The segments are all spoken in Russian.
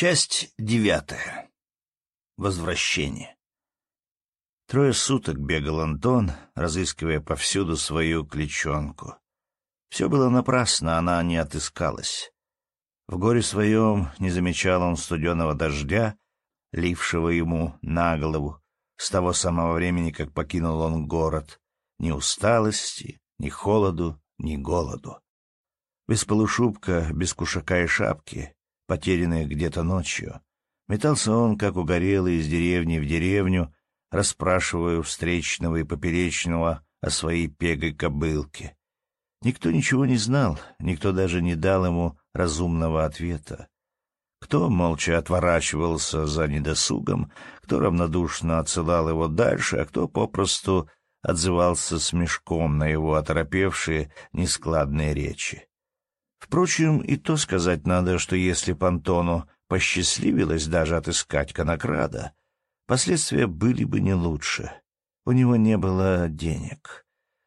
Часть девятая. Возвращение. Трое суток бегал Антон, разыскивая повсюду свою кличонку. Все было напрасно, она не отыскалась. В горе своем не замечал он студеного дождя, лившего ему на голову, с того самого времени, как покинул он город, ни усталости, ни холоду, ни голоду. Без полушубка, без кушака и шапки — потерянная где-то ночью. Метался он, как угорелый, из деревни в деревню, расспрашивая встречного и поперечного о своей пегой кобылке. Никто ничего не знал, никто даже не дал ему разумного ответа. Кто молча отворачивался за недосугом, кто равнодушно отсылал его дальше, а кто попросту отзывался смешком на его оторопевшие нескладные речи. Впрочем, и то сказать надо, что если Пантону посчастливилось даже отыскать конокрада, последствия были бы не лучше. У него не было денег.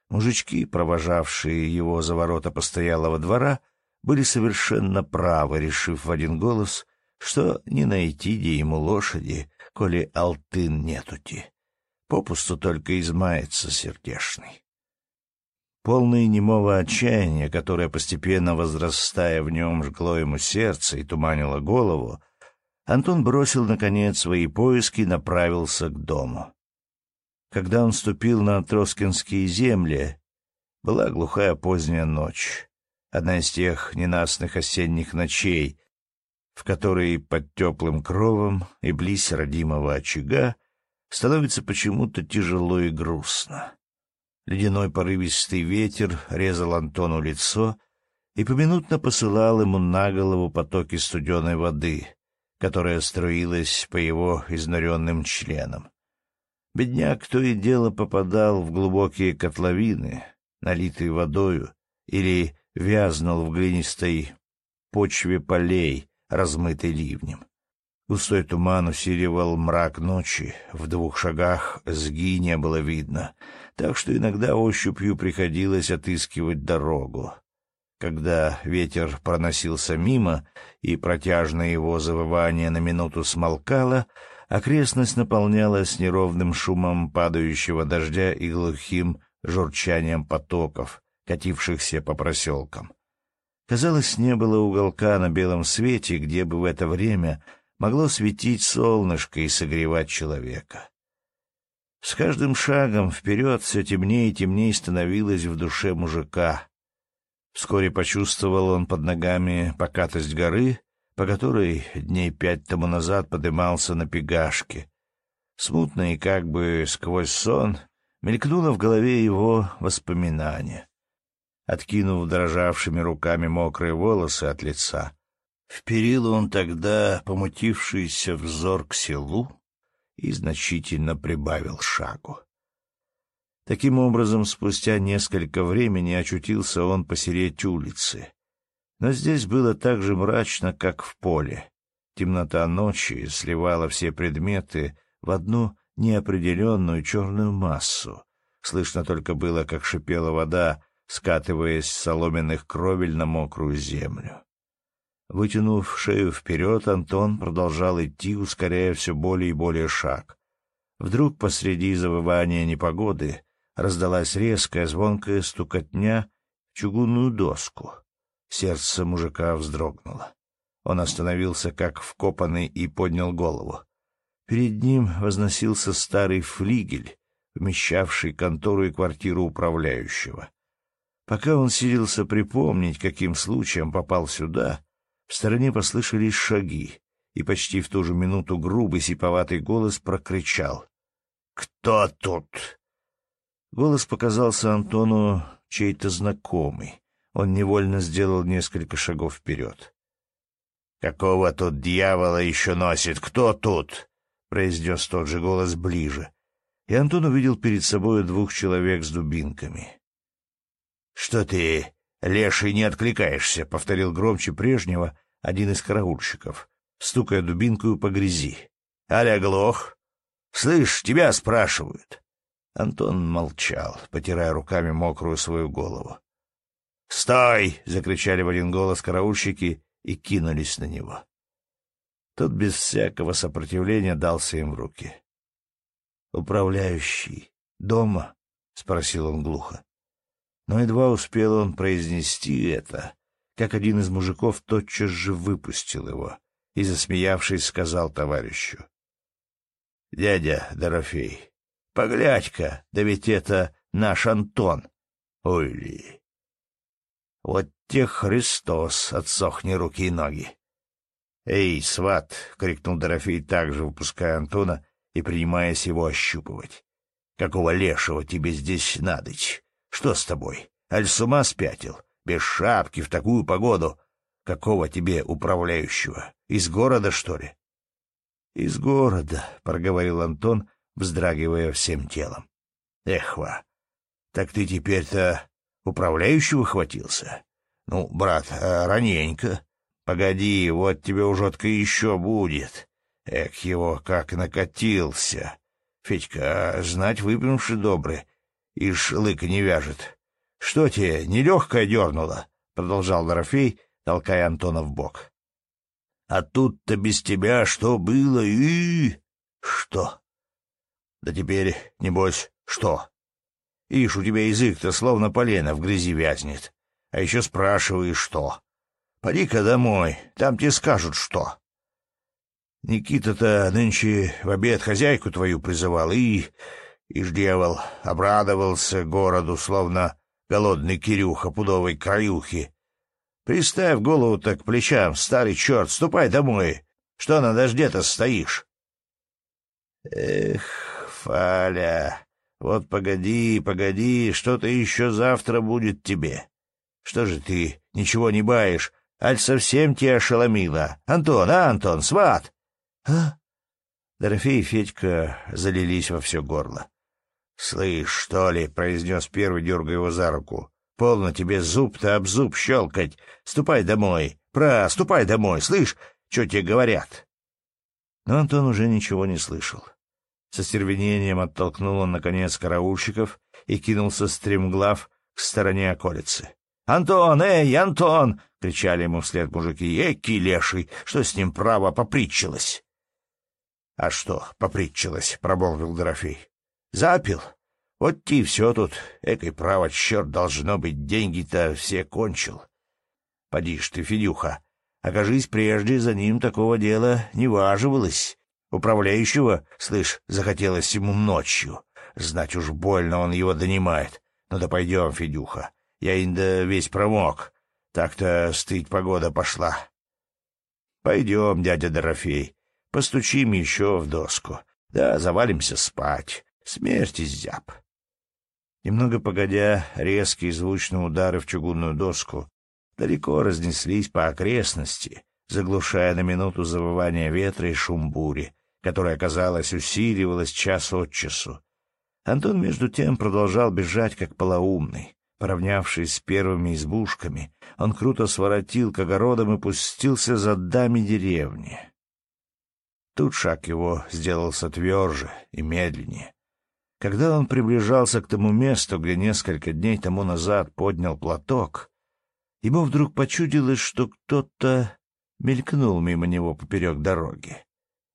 Мужички, провожавшие его за ворота постоялого двора, были совершенно правы, решив в один голос, что не найти де ему лошади, коли алтын нетути. Попусту только измается сердешный полное немого отчаяния, которое, постепенно возрастая в нем, жгло ему сердце и туманило голову, Антон бросил, наконец, свои поиски и направился к дому. Когда он ступил на Троскинские земли, была глухая поздняя ночь, одна из тех ненастных осенних ночей, в которой под теплым кровом и близ родимого очага становится почему-то тяжело и грустно. Ледяной порывистый ветер резал Антону лицо и поминутно посылал ему на голову потоки студеной воды, которая струилась по его изнуренным членам. Бедняк то и дело попадал в глубокие котловины, налитые водою, или вязнул в глинистой почве полей, размытой ливнем. Густой туман усиливал мрак ночи, в двух шагах сги не было видно — так что иногда ощупью приходилось отыскивать дорогу. Когда ветер проносился мимо и протяжное его завывание на минуту смолкало, окрестность наполнялась неровным шумом падающего дождя и глухим журчанием потоков, катившихся по проселкам. Казалось, не было уголка на белом свете, где бы в это время могло светить солнышко и согревать человека. С каждым шагом вперед все темнее и темнее становилось в душе мужика. Вскоре почувствовал он под ногами покатость горы, по которой дней пять тому назад подымался на пегашке. Смутно и как бы сквозь сон мелькнуло в голове его воспоминание. Откинув дрожавшими руками мокрые волосы от лица, вперил он тогда помутившийся взор к селу, и значительно прибавил шагу. Таким образом, спустя несколько времени очутился он посереть улицы. Но здесь было так же мрачно, как в поле. Темнота ночи сливала все предметы в одну неопределенную черную массу. Слышно только было, как шипела вода, скатываясь с соломенных кровель на мокрую землю. Вытянув шею вперед, Антон продолжал идти, ускоряя все более и более шаг. Вдруг посреди завывания непогоды раздалась резкая звонкая стукотня в чугунную доску. Сердце мужика вздрогнуло. Он остановился как вкопанный и поднял голову. Перед ним возносился старый флигель, вмещавший контору и квартиру управляющего. Пока он сиделся припомнить, каким случаем попал сюда, в стороне послышались шаги, и почти в ту же минуту грубый сиповатый голос прокричал. «Кто тут?» Голос показался Антону чей-то знакомый. Он невольно сделал несколько шагов вперед. «Какого тут дьявола еще носит? Кто тут?» — произнес тот же голос ближе. И Антон увидел перед собой двух человек с дубинками. «Что ты, леший, не откликаешься?» — повторил громче прежнего один из караульщиков, стукая дубинкою по грязи. «Аля Глох! Слышь, тебя спрашивают!» Антон молчал, потирая руками мокрую свою голову. «Стой!» — закричали в один голос караульщики и кинулись на него. Тот без всякого сопротивления дался им в руки. «Управляющий дома?» — спросил он глухо. Но едва успел он произнести это, как один из мужиков тотчас же выпустил его и, засмеявшись, сказал товарищу. — Дядя Дорофей, поглядь-ка, да ведь это наш Антон. Ой! Вот те Христос, отсохни руки и ноги. — Эй, сват! — крикнул Дорофей также, выпуская Антона и принимаясь его ощупывать. — Какого лешего тебе здесь надоть? Что с тобой? Аль с ума спятил? — без шапки, в такую погоду. Какого тебе управляющего? Из города, что ли? — Из города, — проговорил Антон, вздрагивая всем телом. — Эхва, так ты теперь-то управляющего хватился? Ну, брат, а раненько. Погоди, вот тебе ужотка еще будет. Эх его как накатился. Федька, а знать выпьемши добрый, и шлык не вяжет. «Что тебе, нелегкая дернула?» — продолжал Дорофей, толкая Антона в бок. «А тут-то без тебя что было и... что?» «Да теперь, небось, что?» «Ишь, у тебя язык-то словно полено в грязи вязнет. А еще спрашиваешь, что?» «Поди-ка домой, там тебе скажут, что». Никита-то нынче в обед хозяйку твою призывал, и... Ишь, дьявол, обрадовался городу, словно голодный Кирюха пудовой краюхи. Приставь голову так к плечам, старый черт, ступай домой. Что на дожде то стоишь? Эх, Фаля, вот погоди, погоди, что-то еще завтра будет тебе. Что же ты ничего не баешь? Аль совсем тебя ошеломило. Антон, а, Антон, сват? А? Дорофей и Федька залились во все горло. «Слышь, что ли?» — произнес первый, дергая его за руку. «Полно тебе зуб-то об зуб щелкать. Ступай домой. Про, ступай домой. Слышь, что тебе говорят?» Но Антон уже ничего не слышал. Со стервенением оттолкнул он, наконец, караульщиков и кинулся стремглав к стороне околицы. «Антон! Эй, Антон!» — кричали ему вслед мужики. «Эки леший! Что с ним право попритчилось?» «А что попритчилось?» — проболвил Дорофей. Запил. Вот ти все тут. Экой право, черт, должно быть, деньги-то все кончил. Поди ж ты, Федюха, окажись прежде, за ним такого дела не важивалось. Управляющего, слышь, захотелось ему ночью. Знать уж больно он его донимает. Ну да пойдем, Федюха, я инда весь промок. Так-то стыть погода пошла. Пойдем, дядя Дорофей, постучим еще в доску. Да завалимся спать. Смерти зяб. Немного погодя, резкие звучные удары в чугунную доску далеко разнеслись по окрестности, заглушая на минуту завывание ветра и шум бури, которая, казалось, усиливалась час от часу. Антон, между тем, продолжал бежать, как полоумный. Поравнявшись с первыми избушками, он круто своротил к огородам и пустился за дами деревни. Тут шаг его сделался тверже и медленнее. Когда он приближался к тому месту, где несколько дней тому назад поднял платок, ему вдруг почудилось, что кто-то мелькнул мимо него поперек дороги.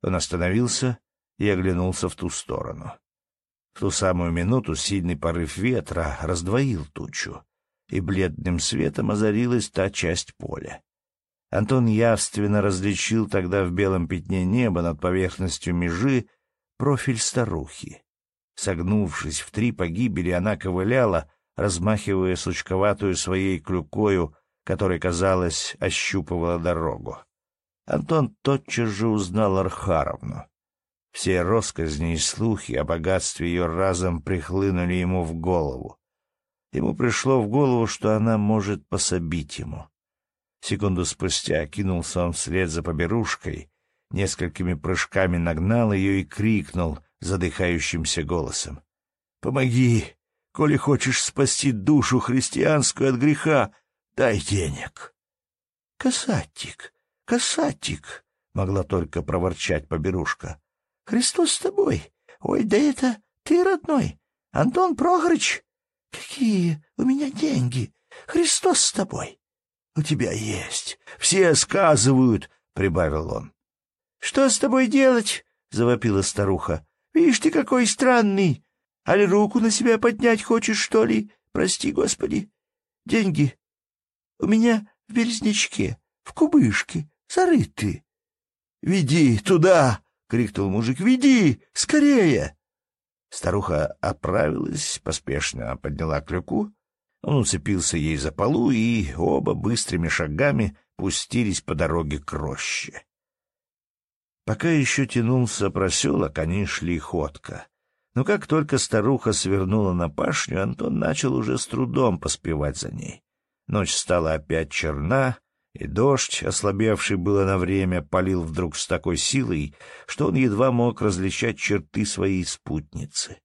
Он остановился и оглянулся в ту сторону. В ту самую минуту сильный порыв ветра раздвоил тучу, и бледным светом озарилась та часть поля. Антон явственно различил тогда в белом пятне неба над поверхностью межи профиль старухи. Согнувшись в три погибели, она ковыляла, размахивая сучковатую своей клюкою, которая казалось, ощупывала дорогу. Антон тотчас же узнал Архаровну. Все росказни и слухи о богатстве ее разом прихлынули ему в голову. Ему пришло в голову, что она может пособить ему. Секунду спустя кинулся он вслед за поберушкой, несколькими прыжками нагнал ее и крикнул — задыхающимся голосом. «Помоги, коли хочешь спасти душу христианскую от греха, дай денег». «Касатик, касатик», — могла только проворчать поберушка. «Христос с тобой! Ой, да это ты, родной! Антон Прохорыч! Какие у меня деньги! Христос с тобой! У тебя есть! Все сказывают!» — прибавил он. «Что с тобой делать?» — завопила старуха. Видишь ты, какой странный! Али руку на себя поднять хочешь, что ли? Прости, Господи. Деньги у меня в березничке, в кубышке, зарыты. «Веди туда!» — крикнул мужик. «Веди! Скорее!» Старуха оправилась поспешно, подняла клюку. Он уцепился ей за полу, и оба быстрыми шагами пустились по дороге к роще. Пока еще тянулся проселок, они шли ходко. Но как только старуха свернула на пашню, Антон начал уже с трудом поспевать за ней. Ночь стала опять черна, и дождь, ослабевший было на время, палил вдруг с такой силой, что он едва мог различать черты своей спутницы.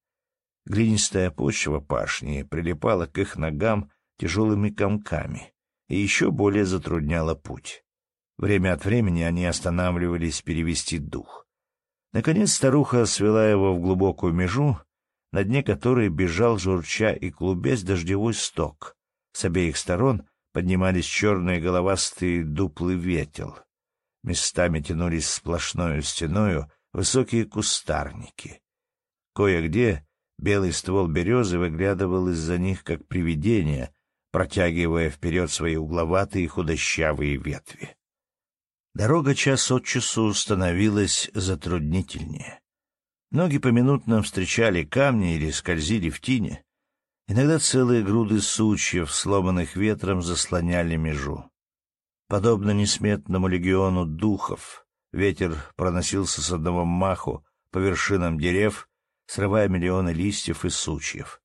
Глинистая почва пашни прилипала к их ногам тяжелыми комками и еще более затрудняла путь. Время от времени они останавливались перевести дух. Наконец старуха свела его в глубокую межу, на дне которой бежал журча и клубясь дождевой сток. С обеих сторон поднимались черные головастые дуплы ветел. Местами тянулись сплошною стеною высокие кустарники. Кое-где белый ствол березы выглядывал из-за них как привидение, протягивая вперед свои угловатые худощавые ветви. Дорога час от часу становилась затруднительнее. Ноги поминутно встречали камни или скользили в тине. Иногда целые груды сучьев, сломанных ветром, заслоняли межу. Подобно несметному легиону духов, ветер проносился с одного маху по вершинам дерев, срывая миллионы листьев и сучьев.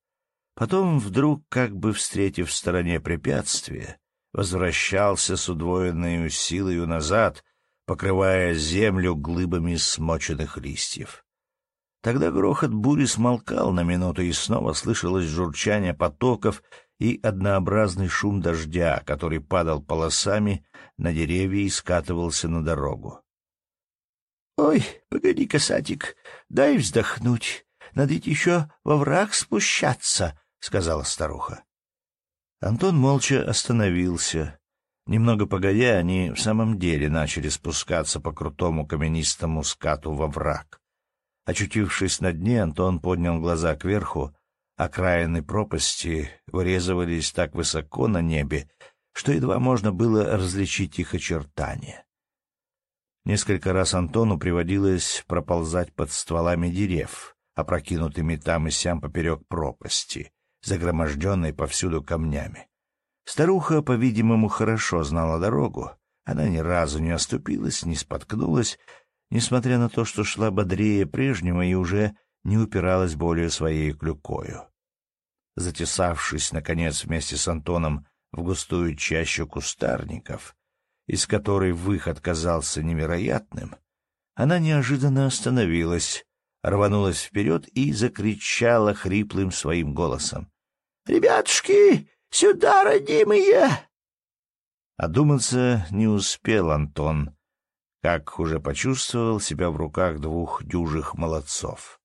Потом, вдруг, как бы встретив в стороне препятствие, возвращался с удвоенной силою назад, покрывая землю глыбами смоченных листьев. Тогда грохот бури смолкал на минуту, и снова слышалось журчание потоков и однообразный шум дождя, который падал полосами на деревья и скатывался на дорогу. — Ой, погоди, касатик, дай вздохнуть. Надо ведь еще во враг спущаться, — сказала старуха. Антон молча остановился. Немного погодя, они в самом деле начали спускаться по крутому каменистому скату во враг. Очутившись на дне, Антон поднял глаза кверху. Окраины а пропасти вырезывались так высоко на небе, что едва можно было различить их очертания. Несколько раз Антону приводилось проползать под стволами дерев, опрокинутыми там и сям поперек пропасти — загроможденной повсюду камнями. Старуха, по-видимому, хорошо знала дорогу. Она ни разу не оступилась, не споткнулась, несмотря на то, что шла бодрее прежнего и уже не упиралась более своей клюкою. Затесавшись, наконец, вместе с Антоном в густую чащу кустарников, из которой выход казался невероятным, она неожиданно остановилась, рванулась вперед и закричала хриплым своим голосом. «Ребятушки, сюда, родимые!» Одуматься не успел Антон, как уже почувствовал себя в руках двух дюжих молодцов.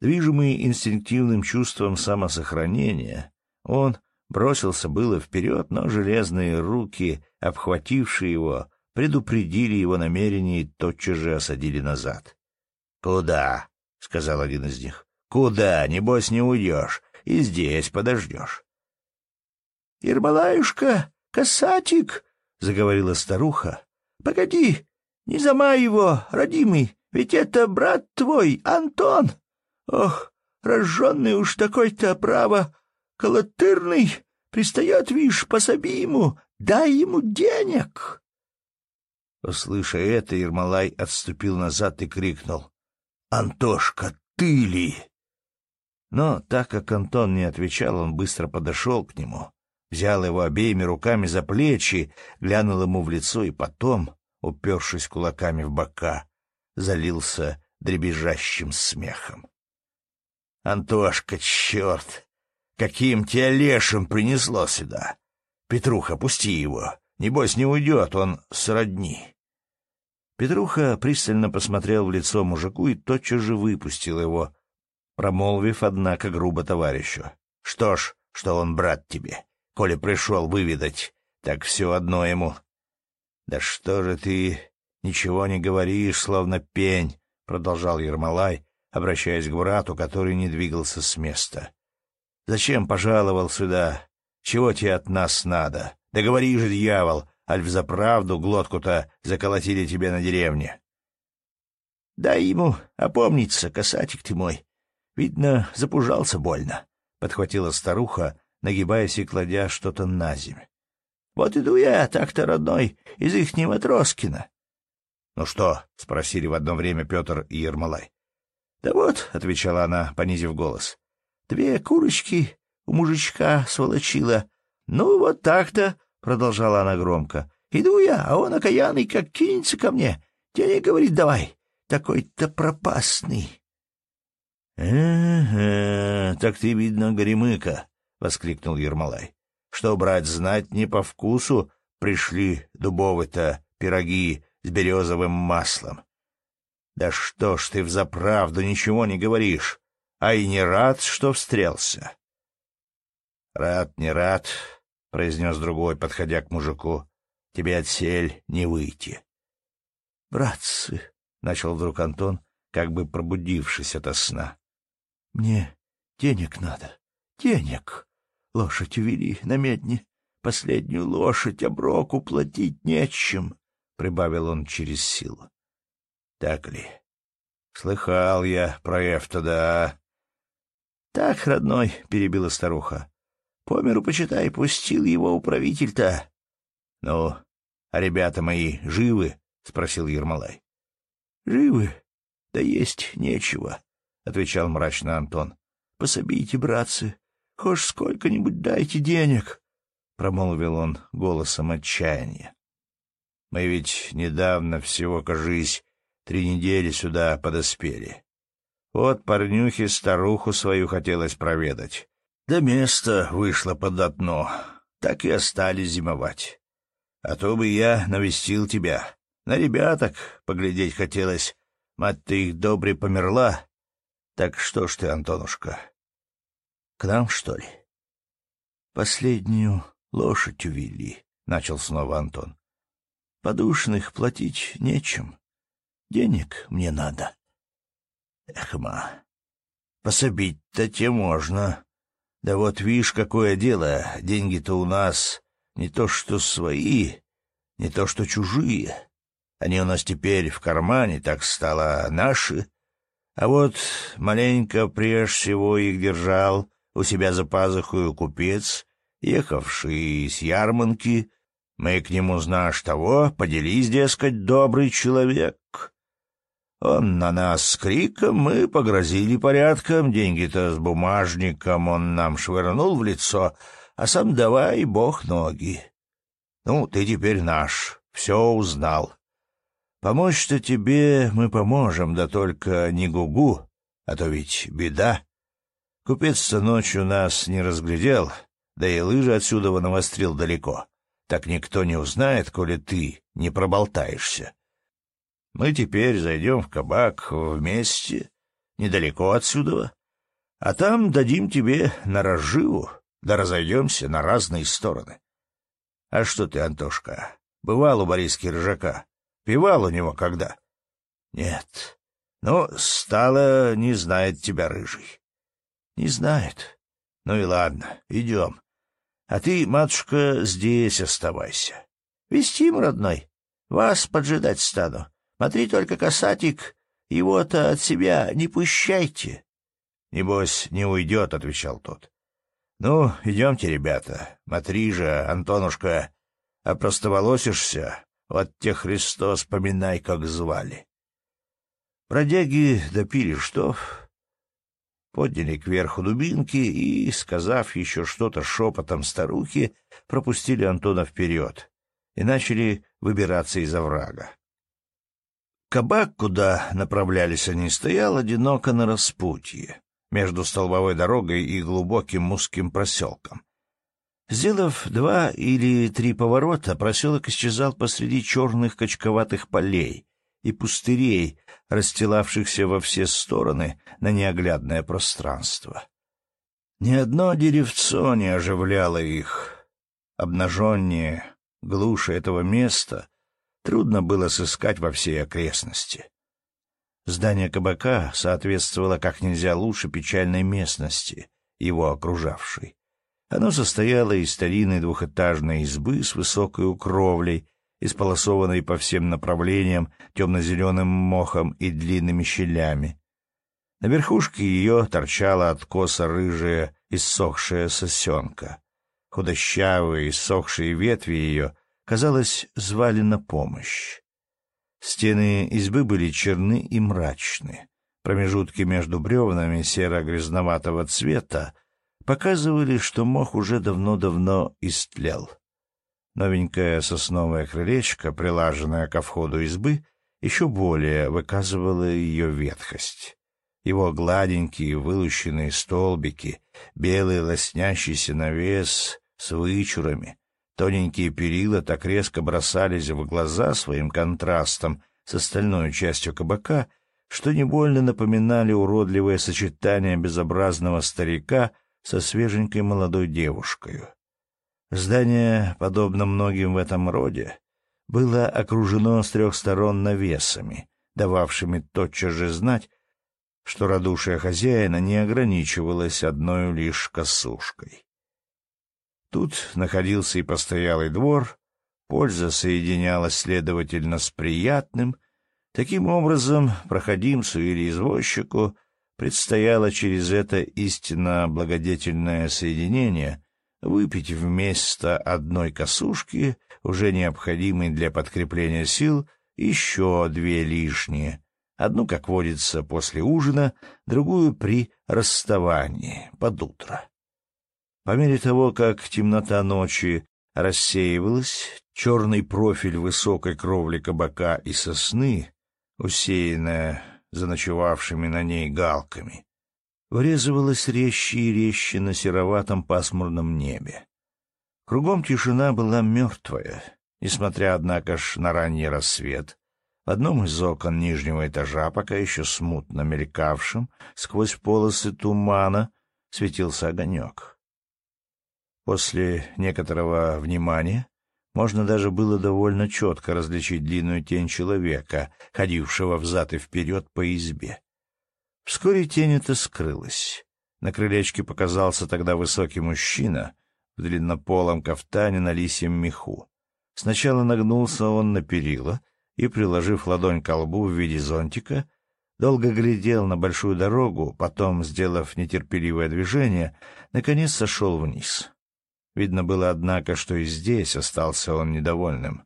Движимый инстинктивным чувством самосохранения, он бросился было вперед, но железные руки, обхватившие его, предупредили его намерение и тотчас же осадили назад. «Куда?» — сказал один из них. «Куда? Небось, не уйдешь и здесь подождешь. — Ермолаюшка, касатик, — заговорила старуха, — погоди, не замай его, родимый, ведь это брат твой, Антон. Ох, рожженный уж такой-то, право, колотырный, пристает, вишь, пособи ему, дай ему денег. Услыша это, Ермолай отступил назад и крикнул. — Антошка, ты ли? Но так как Антон не отвечал, он быстро подошел к нему, взял его обеими руками за плечи, глянул ему в лицо и потом, упершись кулаками в бока, залился дребезжащим смехом. — Антошка, черт! Каким тебя лешим принесло сюда? Петруха, пусти его. Небось, не уйдет, он сродни. Петруха пристально посмотрел в лицо мужику и тотчас же выпустил его — промолвив, однако, грубо товарищу. «Что ж, что он брат тебе, коли пришел выведать, так все одно ему». «Да что же ты ничего не говоришь, словно пень», — продолжал Ермолай, обращаясь к брату, который не двигался с места. «Зачем пожаловал сюда? Чего тебе от нас надо? Да говори же, дьявол, аль за правду глотку-то заколотили тебе на деревне». «Дай ему опомниться, касатик ты мой», Видно, запужался больно, — подхватила старуха, нагибаясь и кладя что-то на земь. — Вот иду я, так-то родной, из ихнего Троскина. — Ну что? — спросили в одно время Петр и Ермолай. — Да вот, — отвечала она, понизив голос, — две курочки у мужичка сволочила. Ну, вот так-то, — продолжала она громко, — иду я, а он окаянный как кинется ко мне. Денег, говорит, давай, такой-то пропасный э так ты, видно, горемыка, — воскликнул Ермолай. — Что, брать знать не по вкусу пришли дубовы-то пироги с березовым маслом. Да что ж ты взаправду ничего не говоришь, а и не рад, что встрелся. — Рад, не рад, — произнес другой, подходя к мужику, — тебе отсель не выйти. — Братцы, — начал вдруг Антон, как бы пробудившись ото сна, мне денег надо. Денег. Лошадь увели на медне. Последнюю лошадь оброку платить нечем, — прибавил он через силу. — Так ли? — Слыхал я про Эфта, да. — Так, родной, — перебила старуха. — Померу почитай, пустил его управитель-то. — Ну, а ребята мои живы? — спросил Ермолай. — Живы, да есть нечего. — отвечал мрачно Антон. — Пособите, братцы, хоть сколько-нибудь дайте денег, — промолвил он голосом отчаяния. — Мы ведь недавно всего, кажись, три недели сюда подоспели. Вот парнюхе старуху свою хотелось проведать. Да место вышло под одно, так и остались зимовать. А то бы я навестил тебя. На ребяток поглядеть хотелось. Мать-то их добре померла, так что ж ты, Антонушка, к нам, что ли? Последнюю лошадь увели, — начал снова Антон. Подушных платить нечем. Денег мне надо. Эхма, пособить-то те можно. Да вот видишь, какое дело, деньги-то у нас не то что свои, не то что чужие. Они у нас теперь в кармане, так стало, а наши — а вот маленько прежде всего их держал у себя за пазухою купец, ехавший с ярманки. Мы к нему, знаешь того, поделись, дескать, добрый человек. Он на нас с криком, мы погрозили порядком, деньги-то с бумажником он нам швырнул в лицо, а сам давай, бог, ноги. Ну, ты теперь наш, все узнал. Помочь-то тебе мы поможем, да только не гугу, а то ведь беда. Купец-то ночью нас не разглядел, да и лыжи отсюда навострил далеко. Так никто не узнает, коли ты не проболтаешься. Мы теперь зайдем в кабак вместе, недалеко отсюда, а там дадим тебе на разживу, да разойдемся на разные стороны. А что ты, Антошка, бывал у Бориски Рыжака? Пивал у него когда? — Нет. Ну, стало, не знает тебя, рыжий. — Не знает. Ну и ладно, идем. А ты, матушка, здесь оставайся. Вестим, родной. Вас поджидать стану. Смотри только, касатик, его-то от себя не пущайте. — Небось, не уйдет, — отвечал тот. — Ну, идемте, ребята. Смотри же, Антонушка, опростоволосишься, вот те Христос, поминай, как звали. Продяги допили штоф, подняли кверху дубинки и, сказав еще что-то шепотом старухи, пропустили Антона вперед и начали выбираться из оврага. Кабак, куда направлялись они, стоял одиноко на распутье между столбовой дорогой и глубоким узким проселком. Сделав два или три поворота, проселок исчезал посреди черных качковатых полей и пустырей, расстилавшихся во все стороны на неоглядное пространство. Ни одно деревцо не оживляло их. Обнаженнее, глуше этого места трудно было сыскать во всей окрестности. Здание кабака соответствовало как нельзя лучше печальной местности, его окружавшей. Оно состояло из старинной двухэтажной избы с высокой укровлей, исполосованной по всем направлениям темно-зеленым мохом и длинными щелями. На верхушке ее торчала откоса рыжая иссохшая сосенка. Худощавые иссохшие ветви ее, казалось, звали на помощь. Стены избы были черны и мрачны. Промежутки между бревнами серо-грязноватого цвета показывали, что мох уже давно-давно истлел. Новенькая сосновая крылечко, прилаженное ко входу избы, еще более выказывало ее ветхость. Его гладенькие вылущенные столбики, белый лоснящийся навес с вычурами, тоненькие перила так резко бросались в глаза своим контрастом с остальной частью кабака, что невольно напоминали уродливое сочетание безобразного старика — со свеженькой молодой девушкой. Здание, подобно многим в этом роде, было окружено с трех сторон навесами, дававшими тотчас же знать, что радушие хозяина не ограничивалось одной лишь косушкой. Тут находился и постоялый двор, польза соединялась, следовательно, с приятным, таким образом проходимцу или извозчику — предстояло через это истинно благодетельное соединение выпить вместо одной косушки, уже необходимой для подкрепления сил, еще две лишние. Одну, как водится, после ужина, другую при расставании, под утро. По мере того, как темнота ночи рассеивалась, черный профиль высокой кровли кабака и сосны, усеянная за ночевавшими на ней галками, вырезывалась резче и резче на сероватом пасмурном небе. Кругом тишина была мертвая, несмотря, однако ж, на ранний рассвет. В одном из окон нижнего этажа, пока еще смутно мелькавшим, сквозь полосы тумана светился огонек. После некоторого внимания можно даже было довольно четко различить длинную тень человека, ходившего взад и вперед по избе. Вскоре тень эта скрылась. На крылечке показался тогда высокий мужчина в длиннополом кафтане на лисьем меху. Сначала нагнулся он на перила и, приложив ладонь к лбу в виде зонтика, долго глядел на большую дорогу, потом, сделав нетерпеливое движение, наконец сошел вниз. Видно было, однако, что и здесь остался он недовольным.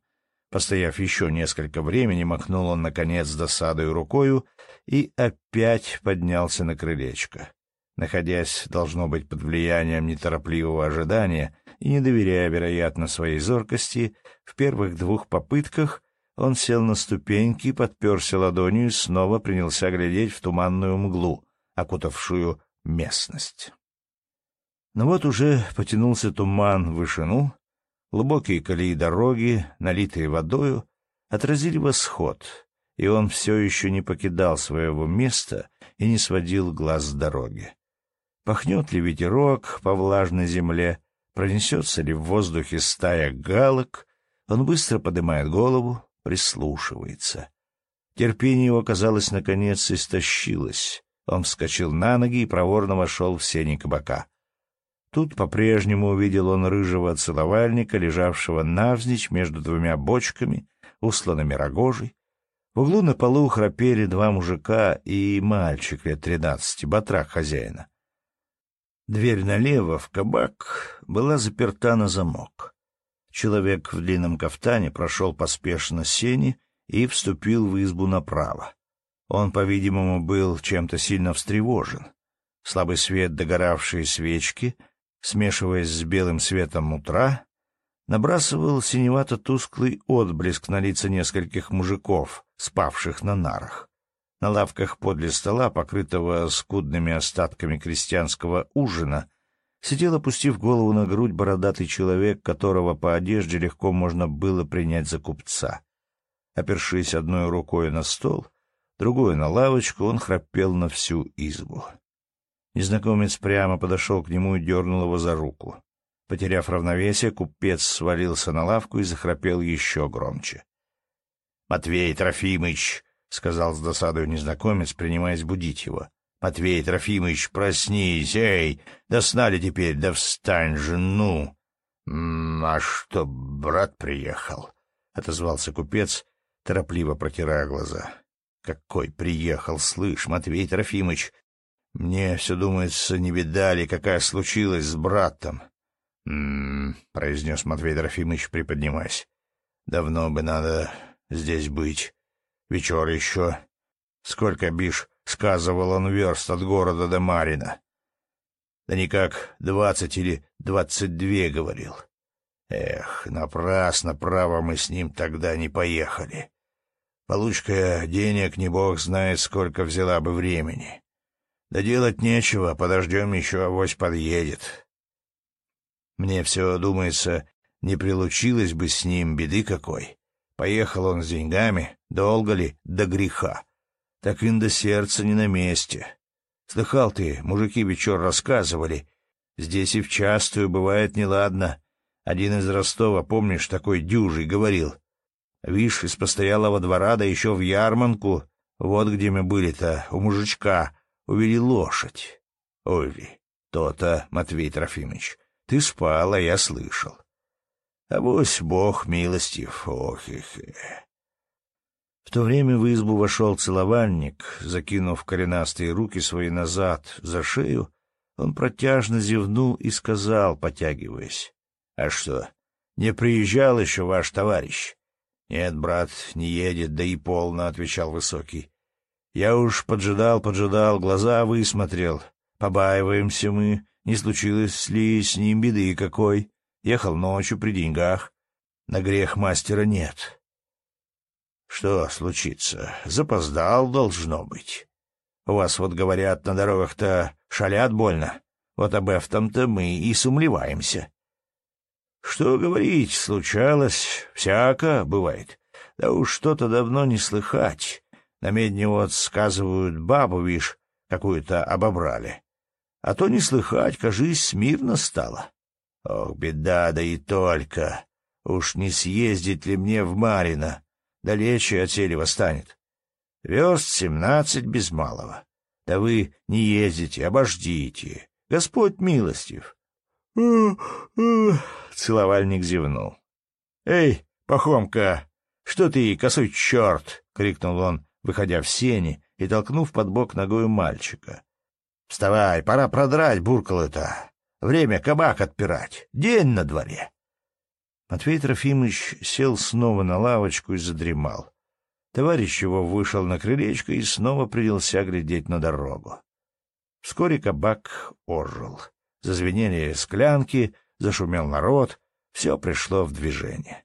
Постояв еще несколько времени, махнул он, наконец, досадой рукою и опять поднялся на крылечко. Находясь, должно быть, под влиянием неторопливого ожидания и не доверяя, вероятно, своей зоркости, в первых двух попытках он сел на ступеньки, подперся ладонью и снова принялся глядеть в туманную мглу, окутавшую местность. Но вот уже потянулся туман в вышину, глубокие колеи дороги, налитые водою, отразили восход, и он все еще не покидал своего места и не сводил глаз с дороги. Пахнет ли ветерок по влажной земле, пронесется ли в воздухе стая галок, он быстро поднимает голову, прислушивается. Терпение его, казалось, наконец истощилось. Он вскочил на ноги и проворно вошел в сени кабака. Тут по-прежнему увидел он рыжего целовальника, лежавшего навзничь между двумя бочками, усланными рогожей. В углу на полу храпели два мужика и мальчик лет тринадцати, батрак хозяина. Дверь налево, в кабак, была заперта на замок. Человек в длинном кафтане прошел поспешно сени и вступил в избу направо. Он, по-видимому, был чем-то сильно встревожен. Слабый свет догоравшей свечки — смешиваясь с белым светом утра, набрасывал синевато-тусклый отблеск на лица нескольких мужиков, спавших на нарах. На лавках подле стола, покрытого скудными остатками крестьянского ужина, сидел, опустив голову на грудь, бородатый человек, которого по одежде легко можно было принять за купца. Опершись одной рукой на стол, другой на лавочку, он храпел на всю избу. Незнакомец прямо подошел к нему и дернул его за руку. Потеряв равновесие, купец свалился на лавку и захрапел еще громче. — Матвей Трофимыч! — сказал с досадой незнакомец, принимаясь будить его. — Матвей Трофимыч, проснись! Эй, да сна ли теперь? Да встань же, ну! — А что, брат приехал? — отозвался купец, торопливо протирая глаза. — Какой приехал, слышь, Матвей Трофимыч! Мне все думается, не беда какая случилась с братом. «М-м-м», произнес Матвей Трофимович, приподнимаясь. «Давно бы надо здесь быть. Вечер еще. Сколько, бишь, сказывал он верст от города до Марина?» «Да никак двадцать или двадцать две, — говорил. Эх, напрасно, право, мы с ним тогда не поехали. Получка денег не бог знает, сколько взяла бы времени. Да делать нечего, подождем еще, авось подъедет. Мне все думается, не прилучилось бы с ним беды какой. Поехал он с деньгами, долго ли, до греха. Так инда сердце не на месте. Слыхал ты, мужики вечер рассказывали. Здесь и в частую бывает неладно. Один из Ростова, помнишь, такой дюжий, говорил. Вишь, из постоялого двора, да еще в ярманку. Вот где мы были-то, у мужичка увели лошадь. — Увели. То-то, Матвей Трофимович, ты спал, а я слышал. — А Авось бог милостив, ох их. В то время в избу вошел целовальник, закинув коренастые руки свои назад за шею, он протяжно зевнул и сказал, потягиваясь, — А что, не приезжал еще ваш товарищ? — Нет, брат, не едет, да и полно, — отвечал высокий. Я уж поджидал-поджидал, глаза высмотрел. Побаиваемся мы, не случилось ли с ним беды какой. Ехал ночью при деньгах. На грех мастера нет. Что случится? Запоздал, должно быть. У вас вот, говорят, на дорогах-то шалят больно. Вот об этом-то мы и сумлеваемся. Что говорить, случалось, всяко бывает. Да уж что-то давно не слыхать. На медне вот сказывают, бабу, вишь, какую-то обобрали. А то не слыхать, кажись, смирно стало. Ох, беда, да и только. Уж не съездить ли мне в Марина? Далече от Селева станет. Верст семнадцать без малого. Да вы не ездите, обождите. Господь милостив. Целовальник зевнул. — Эй, Пахомка, что ты, косой черт! — крикнул он, выходя в сени и толкнув под бок ногою мальчика. — Вставай, пора продрать буркал это. Время кабак отпирать. День на дворе. Матвей Трофимович сел снова на лавочку и задремал. Товарищ его вышел на крылечко и снова принялся глядеть на дорогу. Вскоре кабак ожил. Зазвенели склянки, зашумел народ, все пришло в движение.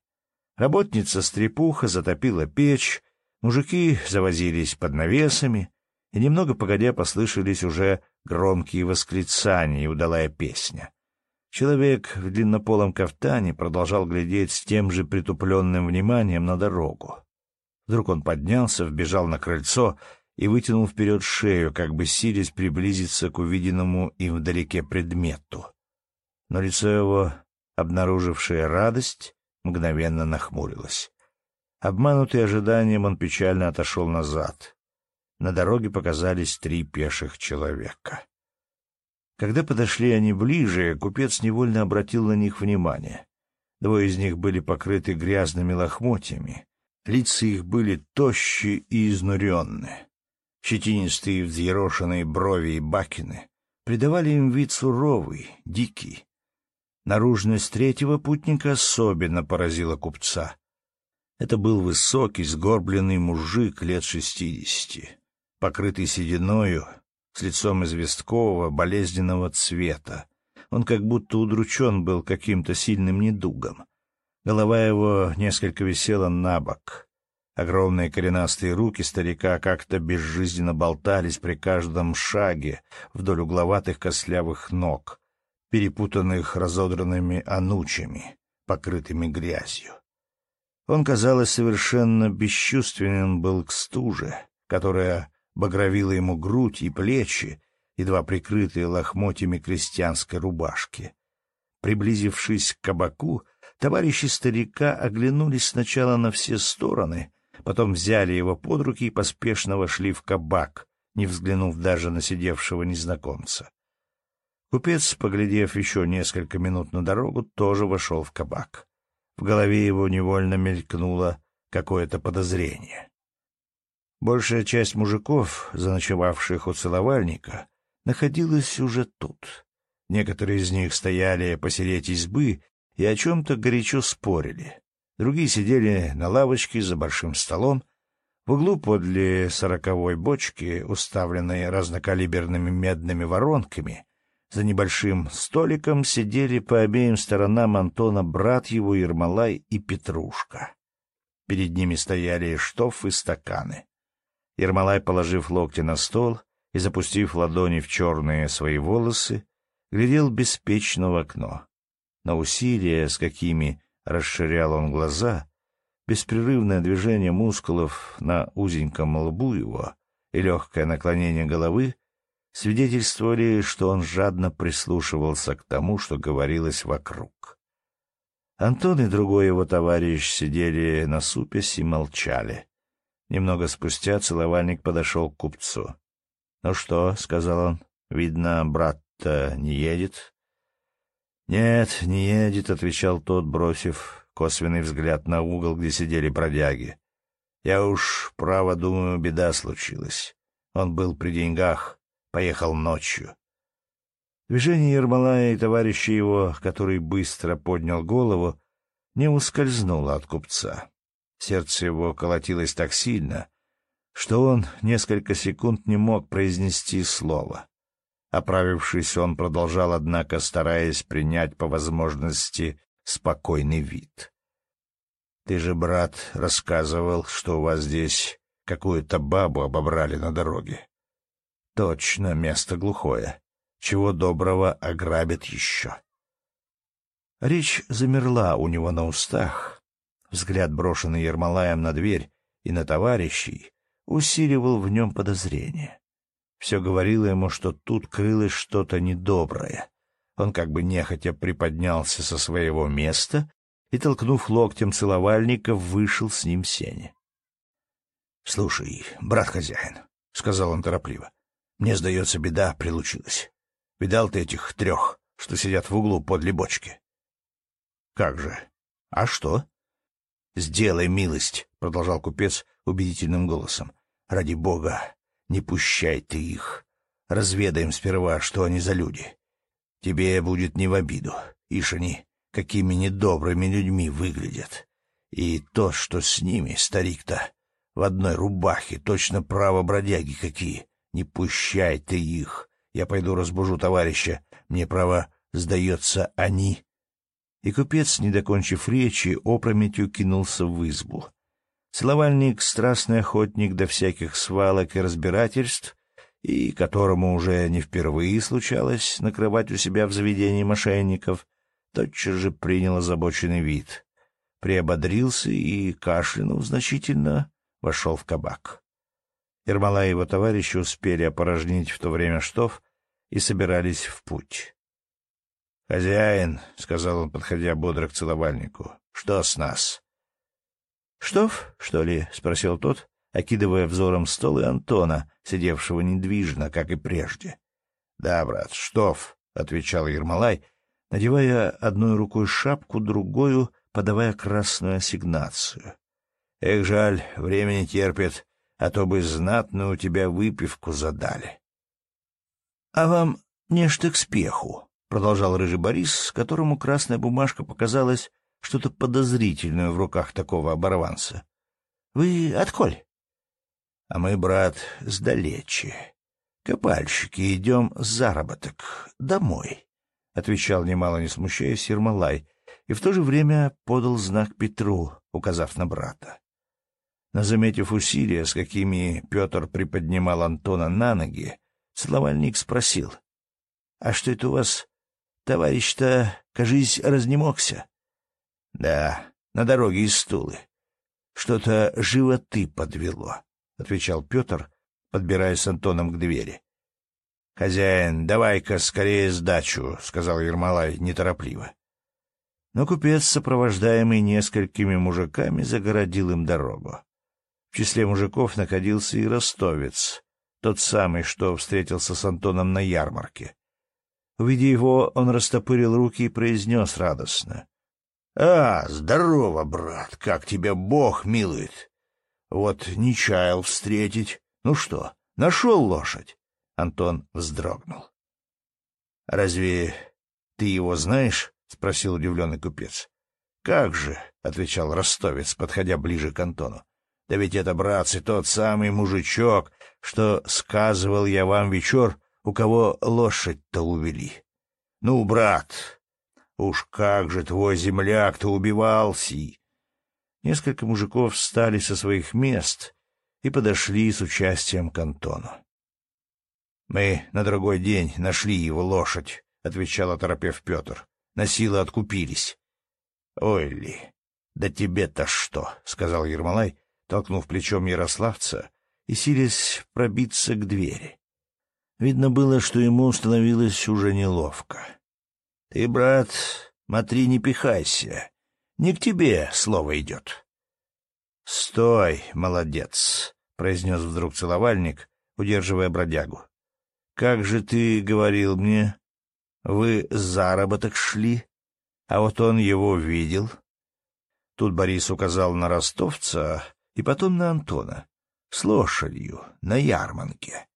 Работница-стрепуха затопила печь, Мужики завозились под навесами, и немного погодя послышались уже громкие восклицания и удалая песня. Человек в длиннополом кафтане продолжал глядеть с тем же притупленным вниманием на дорогу. Вдруг он поднялся, вбежал на крыльцо и вытянул вперед шею, как бы силясь приблизиться к увиденному им вдалеке предмету. Но лицо его, обнаружившее радость, мгновенно нахмурилось. Обманутый ожиданием, он печально отошел назад. На дороге показались три пеших человека. Когда подошли они ближе, купец невольно обратил на них внимание. Двое из них были покрыты грязными лохмотьями. Лица их были тощи и изнуренные. Щетинистые взъерошенные брови и бакины придавали им вид суровый, дикий. Наружность третьего путника особенно поразила купца. Это был высокий, сгорбленный мужик лет шестидесяти, покрытый сединою, с лицом известкового, болезненного цвета. Он как будто удручен был каким-то сильным недугом. Голова его несколько висела на бок. Огромные коренастые руки старика как-то безжизненно болтались при каждом шаге вдоль угловатых костлявых ног, перепутанных разодранными анучами, покрытыми грязью. Он, казалось, совершенно бесчувственен был к стуже, которая багровила ему грудь и плечи, едва прикрытые лохмотьями крестьянской рубашки. Приблизившись к кабаку, товарищи старика оглянулись сначала на все стороны, потом взяли его под руки и поспешно вошли в кабак, не взглянув даже на сидевшего незнакомца. Купец, поглядев еще несколько минут на дорогу, тоже вошел в кабак. В голове его невольно мелькнуло какое-то подозрение. Большая часть мужиков, заночевавших у целовальника, находилась уже тут. Некоторые из них стояли посереть избы и о чем-то горячо спорили. Другие сидели на лавочке за большим столом, в углу подле сороковой бочки, уставленной разнокалиберными медными воронками, за небольшим столиком сидели по обеим сторонам Антона брат его Ермолай и Петрушка. Перед ними стояли штоф и стаканы. Ермолай, положив локти на стол и запустив ладони в черные свои волосы, глядел беспечно в окно. На усилия, с какими расширял он глаза, беспрерывное движение мускулов на узеньком лбу его и легкое наклонение головы свидетельствовали, что он жадно прислушивался к тому, что говорилось вокруг. Антон и другой его товарищ сидели на супесь и молчали. Немного спустя целовальник подошел к купцу. — Ну что, — сказал он, — видно, брат-то не едет. — Нет, не едет, — отвечал тот, бросив косвенный взгляд на угол, где сидели бродяги. — Я уж, право, думаю, беда случилась. Он был при деньгах, поехал ночью. Движение Ермолая и товарища его, который быстро поднял голову, не ускользнуло от купца. Сердце его колотилось так сильно, что он несколько секунд не мог произнести слова. Оправившись, он продолжал, однако, стараясь принять по возможности спокойный вид. «Ты же, брат, рассказывал, что у вас здесь какую-то бабу обобрали на дороге. Точно, место глухое. Чего доброго ограбят еще. Речь замерла у него на устах. Взгляд, брошенный Ермолаем на дверь и на товарищей, усиливал в нем подозрение. Все говорило ему, что тут крылось что-то недоброе. Он как бы нехотя приподнялся со своего места и, толкнув локтем целовальника, вышел с ним сене. — Слушай, брат-хозяин, — сказал он торопливо, мне, сдается, беда прилучилась. Видал ты этих трех, что сидят в углу подле бочки? — Как же? А что? — Сделай милость, — продолжал купец убедительным голосом. — Ради бога, не пущай ты их. Разведаем сперва, что они за люди. Тебе будет не в обиду, ишь они, какими недобрыми людьми выглядят. И то, что с ними, старик-то, в одной рубахе, точно право бродяги какие. Не пущай ты их. Я пойду разбужу товарища. Мне, право, сдается они. И купец, не докончив речи, опрометью кинулся в избу. Целовальник — страстный охотник до всяких свалок и разбирательств, и которому уже не впервые случалось накрывать у себя в заведении мошенников, тотчас же принял озабоченный вид. Приободрился и, кашлянув значительно, вошел в кабак. Ермола и его товарищи успели опорожнить в то время штоф и собирались в путь. «Хозяин», — сказал он, подходя бодро к целовальнику, — «что с нас?» «Штоф, что ли?» — спросил тот, окидывая взором стол и Антона, сидевшего недвижно, как и прежде. «Да, брат, штоф», — отвечал Ермолай, надевая одной рукой шапку, другую подавая красную ассигнацию. «Эх, жаль, времени терпит а то бы знатно у тебя выпивку задали. — А вам нечто к спеху, — продолжал Рыжий Борис, которому красная бумажка показалась что-то подозрительное в руках такого оборванца. — Вы отколь? — А мы, брат, сдалече. Копальщики, идем заработок, домой, — отвечал немало не смущаясь Ермолай, и в то же время подал знак Петру, указав на брата. Но, заметив усилия, с какими Петр приподнимал Антона на ноги, Словальник спросил. — А что это у вас, товарищ-то, кажись, разнемогся? — Да, на дороге из стулы. — Что-то животы подвело, — отвечал Петр, подбираясь с Антоном к двери. — Хозяин, давай-ка скорее сдачу, — сказал Ермолай неторопливо. Но купец, сопровождаемый несколькими мужиками, загородил им дорогу. В числе мужиков находился и ростовец, тот самый, что встретился с Антоном на ярмарке. Увидя его, он растопырил руки и произнес радостно. — А, здорово, брат, как тебя Бог милует! Вот не чаял встретить. Ну что, нашел лошадь? Антон вздрогнул. — Разве ты его знаешь? — спросил удивленный купец. — Как же, — отвечал ростовец, подходя ближе к Антону. Да ведь это, братцы, тот самый мужичок, что сказывал я вам вечер, у кого лошадь-то увели. Ну, брат, уж как же твой земляк-то убивался! Несколько мужиков встали со своих мест и подошли с участием к Антону. — Мы на другой день нашли его лошадь, — отвечал оторопев Петр. — Насилы откупились. — Ой ли, да тебе-то что, — сказал Ермолай, толкнув плечом Ярославца и силясь пробиться к двери. Видно было, что ему становилось уже неловко. — Ты, брат, смотри, не пихайся. Не к тебе слово идет. — Стой, молодец, — произнес вдруг целовальник, удерживая бродягу. — Как же ты говорил мне, вы заработок шли, а вот он его видел. Тут Борис указал на ростовца, и потом на Антона, с лошадью, на Ярманке.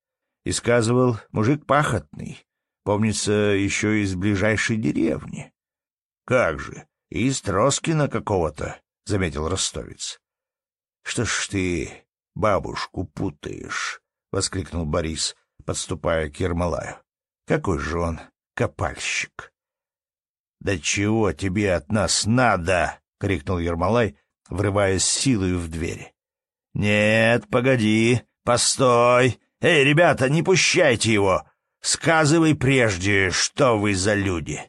И сказывал, мужик пахотный, помнится, еще из ближайшей деревни. — Как же, из Троскина какого-то, — заметил ростовец. — Что ж ты бабушку путаешь? — воскликнул Борис, подступая к Ермолаю. — Какой же он копальщик! — Да чего тебе от нас надо? — крикнул Ермолай, врываясь силою в двери. «Нет, погоди, постой! Эй, ребята, не пущайте его! Сказывай прежде, что вы за люди!»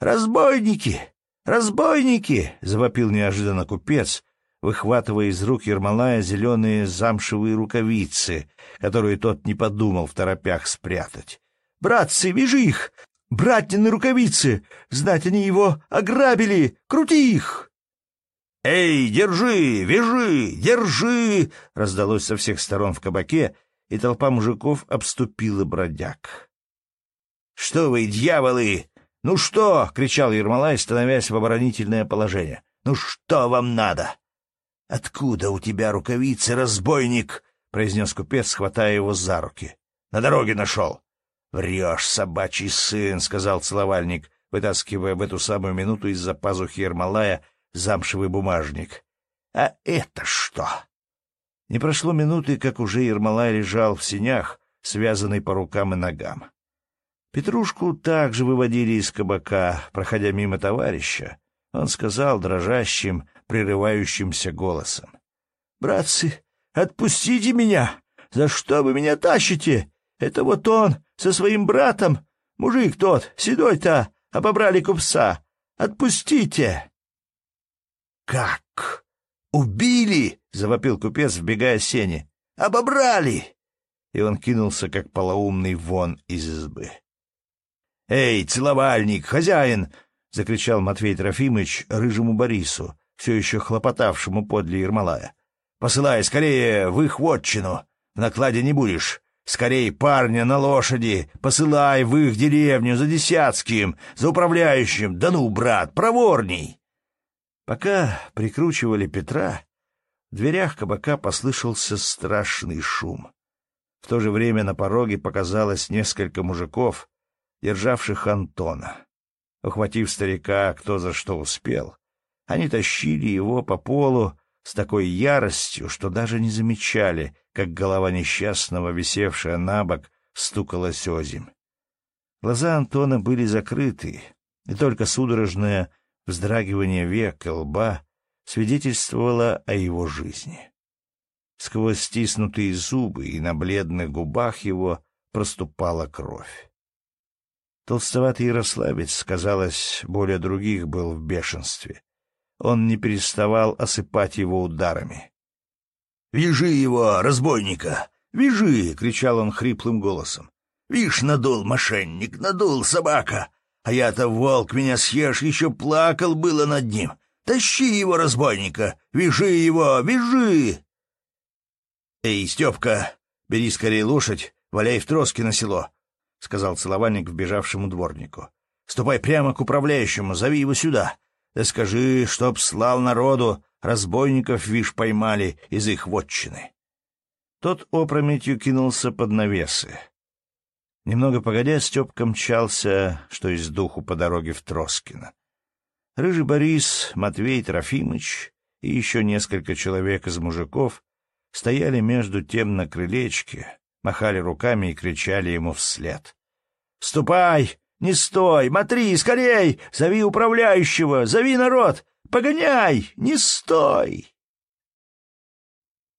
«Разбойники! Разбойники!» — завопил неожиданно купец, выхватывая из рук Ермолая зеленые замшевые рукавицы, которые тот не подумал в торопях спрятать. «Братцы, вижу их! Братнины рукавицы! Знать они его ограбили! Крути их!» «Эй, держи! Вяжи! Держи!» раздалось со всех сторон в кабаке, и толпа мужиков обступила бродяг. «Что вы, дьяволы! Ну что?» — кричал Ермолай, становясь в оборонительное положение. «Ну что вам надо?» «Откуда у тебя рукавицы, разбойник?» — произнес купец, хватая его за руки. «На дороге нашел». «Врешь, собачий сын», — сказал целовальник, вытаскивая в эту самую минуту из-за пазухи Ермолая — замшевый бумажник. «А это что?» Не прошло минуты, как уже Ермолай лежал в синях, связанный по рукам и ногам. Петрушку также выводили из кабака, проходя мимо товарища. Он сказал дрожащим, прерывающимся голосом. «Братцы, отпустите меня! За что вы меня тащите? Это вот он со своим братом, мужик тот, седой-то, а обобрали купца. Отпустите!» «Как? Убили!» — завопил купец, вбегая с сени. «Обобрали!» И он кинулся, как полоумный, вон из избы. «Эй, целовальник, хозяин!» — закричал Матвей Трофимыч рыжему Борису, все еще хлопотавшему подле Ермолая. «Посылай скорее в их вотчину! В накладе не будешь! Скорей парня на лошади! Посылай в их деревню за Десятским, за управляющим! Да ну, брат, проворней!» Пока прикручивали Петра, в дверях кабака послышался страшный шум. В то же время на пороге показалось несколько мужиков, державших Антона. Ухватив старика кто за что успел, они тащили его по полу с такой яростью, что даже не замечали, как голова несчастного, висевшая на бок, стукалась озимь. Глаза Антона были закрыты, и только судорожное вздрагивание век и лба свидетельствовало о его жизни. Сквозь стиснутые зубы и на бледных губах его проступала кровь. Толстоватый ярославец, казалось, более других был в бешенстве. Он не переставал осыпать его ударами. «Вяжи его, разбойника! Вяжи!» — кричал он хриплым голосом. «Вишь, надул мошенник, надул собака! А я-то, волк, меня съешь, еще плакал было над ним. Тащи его, разбойника! Вяжи его! Вяжи!» «Эй, Степка, бери скорее лошадь, валяй в троске на село», — сказал целовальник вбежавшему дворнику. «Ступай прямо к управляющему, зови его сюда. Да скажи, чтоб слал народу, разбойников, вишь, поймали из их вотчины». Тот опрометью кинулся под навесы. Немного погодя, Степка мчался, что из духу по дороге в Троскино. Рыжий Борис, Матвей Трофимыч и еще несколько человек из мужиков стояли между тем на крылечке, махали руками и кричали ему вслед. — Ступай! Не стой! Матри! Скорей! Зови управляющего! Зови народ! Погоняй! Не стой!